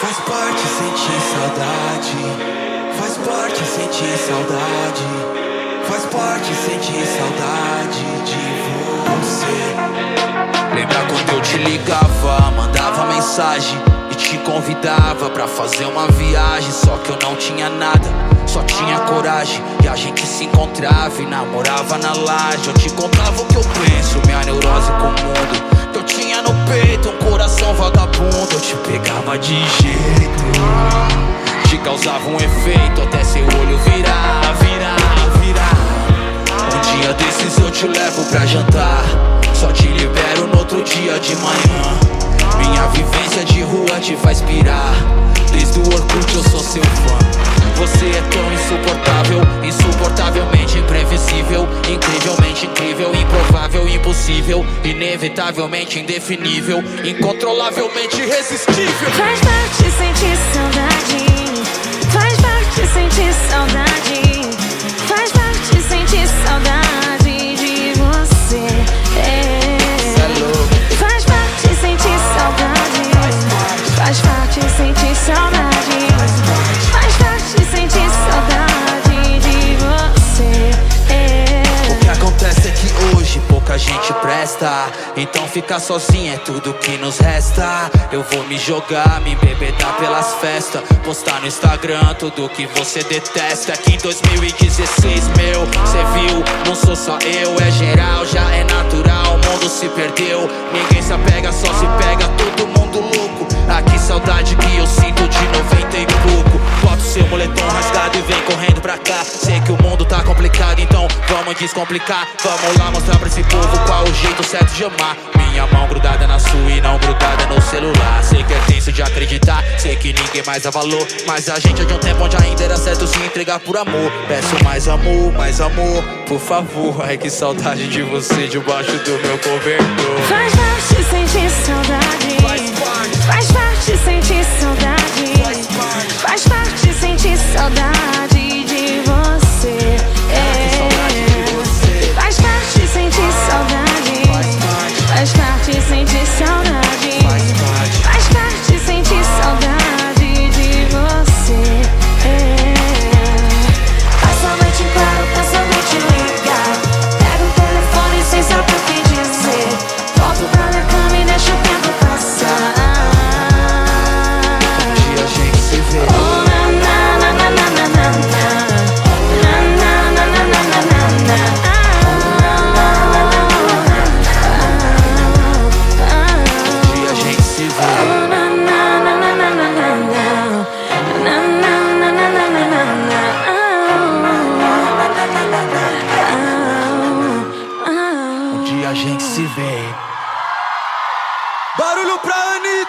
Faz parte sentir saudade. Faz parte sentir saudade. Faz parte sentir saudade de você. Lembra quando eu te ligava, mandava mensagem e te convidava pra fazer uma viagem, só que eu não tinha nada, só tinha coragem e a gente se encontrava e namorava na laje. Eu te contava o que eu penso, minha neurose com o mundo. Que eu tinha no peito um coração vagabundo, eu te pegava de jeito, te causava um efeito até seu olho virar, virar, virar. Um dia desses eu te levo pra jantar. Só te libero no outro dia de manhã. Minha vivência de rua te faz pirar. Desde o Orkut eu sou seu fã. Impossível, inevitavelmente indefinível, incontrolavelmente irresistível. Faz parte sentir presta. Então ficar sozinho é tudo que nos resta. Eu vou me jogar, me embebedar pelas festas. Postar no Instagram tudo que você detesta. Que em 2016, meu, cê viu? Não sou só eu, é geral, já é natural. O mundo se perdeu. Ninguém se apega, só se pega, todo mundo louco. Aqui saudade que eu sinto de 90 e pouco. Bota o seu moletom rasgado e vem correndo pra cá. Sei que o mundo tá complicado, vamos descomplicar. Vamos lá mostrar pra esse povo qual o jeito certo de amar. Minha mão grudada na sua e não grudada no celular. Sei que é tenso de acreditar, sei que ninguém mais dá valor. Mas a gente é de um tempo onde ainda era certo se entregar por amor. Peço mais amor, mais amor, por favor. Ai que saudade de você debaixo do meu cobertor. A gente se vê. Barulho pra Anitta!